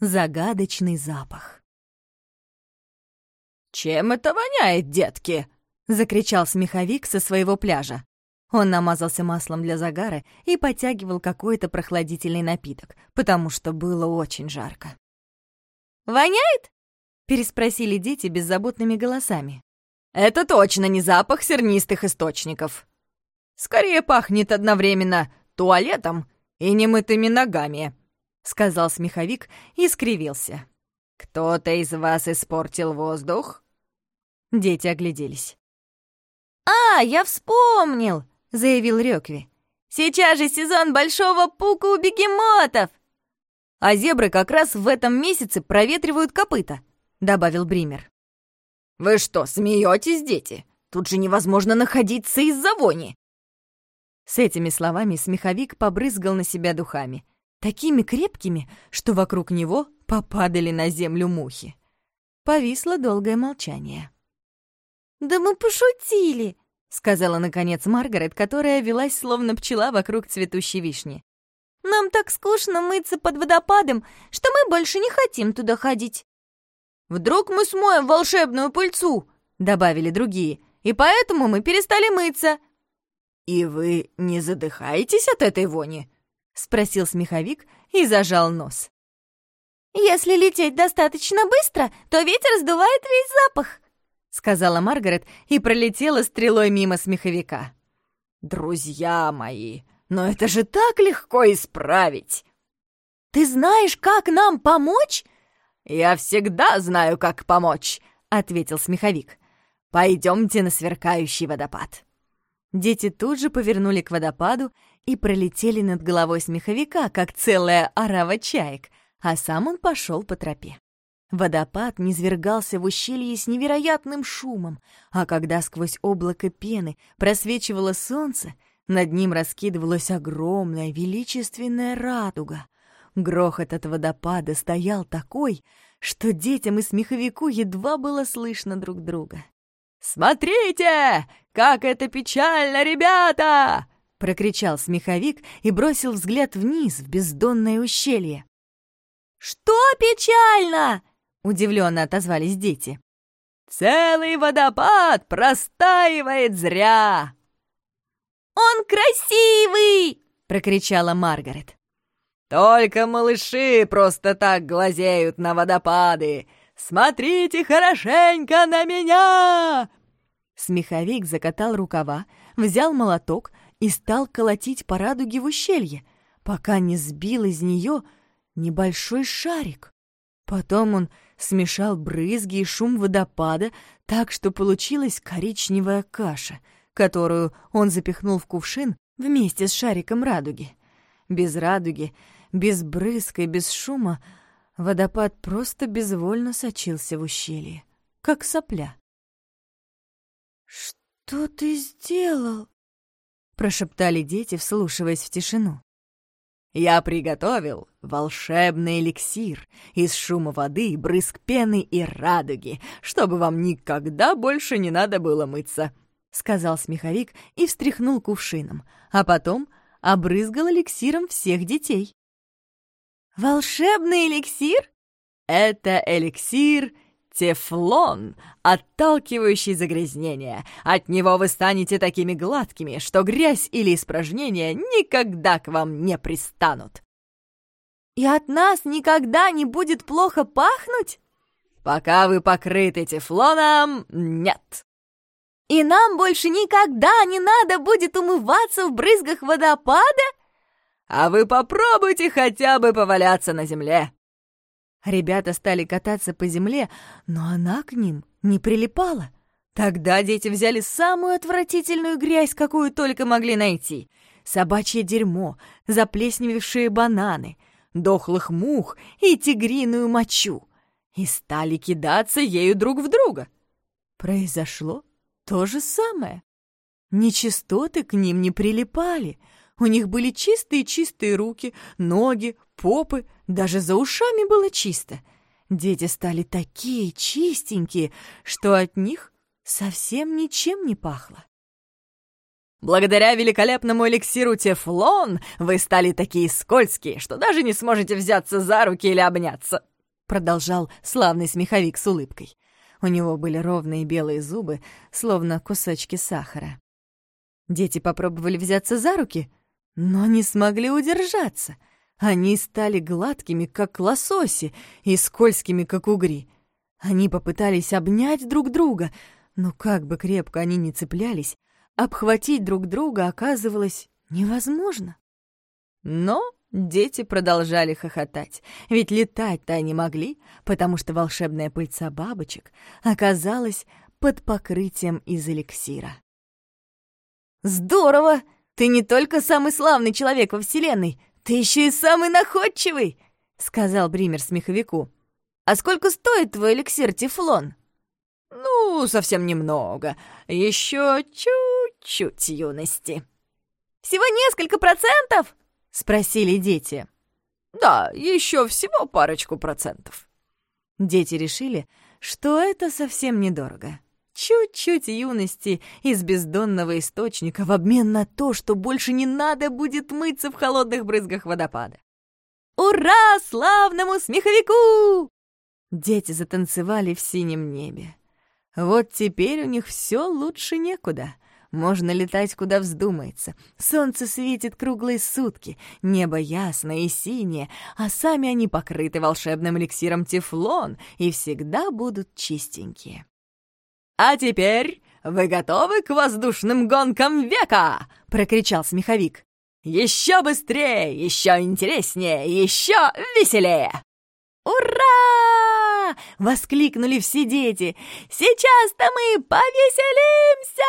загадочный запах. «Чем это воняет, детки?» — закричал смеховик со своего пляжа. Он намазался маслом для загара и потягивал какой-то прохладительный напиток, потому что было очень жарко. «Воняет?» — переспросили дети беззаботными голосами. «Это точно не запах сернистых источников. Скорее пахнет одновременно туалетом и немытыми ногами», — сказал смеховик и скривился. «Кто-то из вас испортил воздух?» Дети огляделись. «А, я вспомнил!» — заявил Рёкви. «Сейчас же сезон большого пука у бегемотов!» «А зебры как раз в этом месяце проветривают копыта», — добавил Бример. «Вы что, смеетесь, дети? Тут же невозможно находиться из-за вони!» С этими словами смеховик побрызгал на себя духами, такими крепкими, что вокруг него попадали на землю мухи. Повисло долгое молчание. «Да мы пошутили!» — сказала, наконец, Маргарет, которая велась словно пчела вокруг цветущей вишни. «Нам так скучно мыться под водопадом, что мы больше не хотим туда ходить». «Вдруг мы смоем волшебную пыльцу?» — добавили другие. «И поэтому мы перестали мыться». «И вы не задыхаетесь от этой вони?» — спросил смеховик и зажал нос. «Если лететь достаточно быстро, то ветер сдувает весь запах», — сказала Маргарет и пролетела стрелой мимо смеховика. «Друзья мои, но это же так легко исправить!» «Ты знаешь, как нам помочь?» «Я всегда знаю, как помочь», — ответил смеховик. «Пойдемте на сверкающий водопад». Дети тут же повернули к водопаду и пролетели над головой смеховика, как целая орава чаек, а сам он пошел по тропе. Водопад низвергался в ущелье с невероятным шумом, а когда сквозь облако пены просвечивало солнце, над ним раскидывалась огромная величественная радуга. Грохот от водопада стоял такой, что детям и смеховику едва было слышно друг друга. «Смотрите, как это печально, ребята!» — прокричал смеховик и бросил взгляд вниз в бездонное ущелье. «Что печально?» Удивленно отозвались дети. «Целый водопад простаивает зря!» «Он красивый!» — прокричала Маргарет. «Только малыши просто так глазеют на водопады! Смотрите хорошенько на меня!» Смеховик закатал рукава, взял молоток и стал колотить по радуге в ущелье, пока не сбил из нее небольшой шарик. Потом он смешал брызги и шум водопада так, что получилась коричневая каша, которую он запихнул в кувшин вместе с шариком радуги. Без радуги, без брызг и без шума водопад просто безвольно сочился в ущелье, как сопля. «Что ты сделал?» — прошептали дети, вслушиваясь в тишину. Я приготовил волшебный эликсир из шума воды, брызг пены и радуги, чтобы вам никогда больше не надо было мыться», — сказал смеховик и встряхнул кувшином, а потом обрызгал эликсиром всех детей. «Волшебный эликсир?» «Это эликсир Тефлон, отталкивающий загрязнение. От него вы станете такими гладкими, что грязь или испражнения никогда к вам не пристанут. И от нас никогда не будет плохо пахнуть? Пока вы покрыты тефлоном, нет. И нам больше никогда не надо будет умываться в брызгах водопада? А вы попробуйте хотя бы поваляться на земле. Ребята стали кататься по земле, но она к ним не прилипала. Тогда дети взяли самую отвратительную грязь, какую только могли найти. Собачье дерьмо, заплесневевшие бананы, дохлых мух и тигриную мочу. И стали кидаться ею друг в друга. Произошло то же самое. Нечистоты к ним не прилипали. У них были чистые-чистые руки, ноги, попы, даже за ушами было чисто. Дети стали такие чистенькие, что от них совсем ничем не пахло. Благодаря великолепному эликсиру Тефлон вы стали такие скользкие, что даже не сможете взяться за руки или обняться. продолжал славный смеховик с улыбкой. У него были ровные белые зубы, словно кусочки сахара. Дети попробовали взяться за руки, но не смогли удержаться. Они стали гладкими, как лососи, и скользкими, как угри. Они попытались обнять друг друга, но как бы крепко они ни цеплялись, обхватить друг друга оказывалось невозможно. Но дети продолжали хохотать, ведь летать-то они могли, потому что волшебная пыльца бабочек оказалась под покрытием из эликсира. «Здорово! Ты не только самый славный человек во Вселенной, ты еще и самый находчивый!» — сказал Бример смеховику. «А сколько стоит твой эликсир Тефлон?» «Ну, совсем немного. Еще чуть-чуть юности». «Всего несколько процентов?» — спросили дети. «Да, еще всего парочку процентов». Дети решили, что это совсем недорого. Чуть-чуть юности из бездонного источника в обмен на то, что больше не надо будет мыться в холодных брызгах водопада. «Ура славному смеховику!» Дети затанцевали в синем небе. Вот теперь у них все лучше некуда. Можно летать, куда вздумается. Солнце светит круглые сутки, небо ясное и синее, а сами они покрыты волшебным эликсиром тефлон и всегда будут чистенькие. «А теперь вы готовы к воздушным гонкам века?» — прокричал смеховик. «Еще быстрее, еще интереснее, еще веселее!» «Ура!» — воскликнули все дети. «Сейчас-то мы повеселимся!»